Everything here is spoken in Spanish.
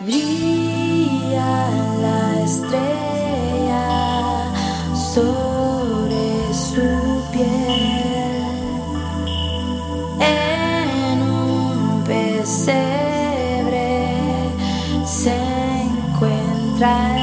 brilla la estrella sobre su piel. En un pesebre se encuentra